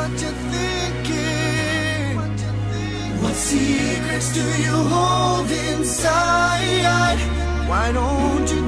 what you're thinking. What secrets do you hold inside? Why don't you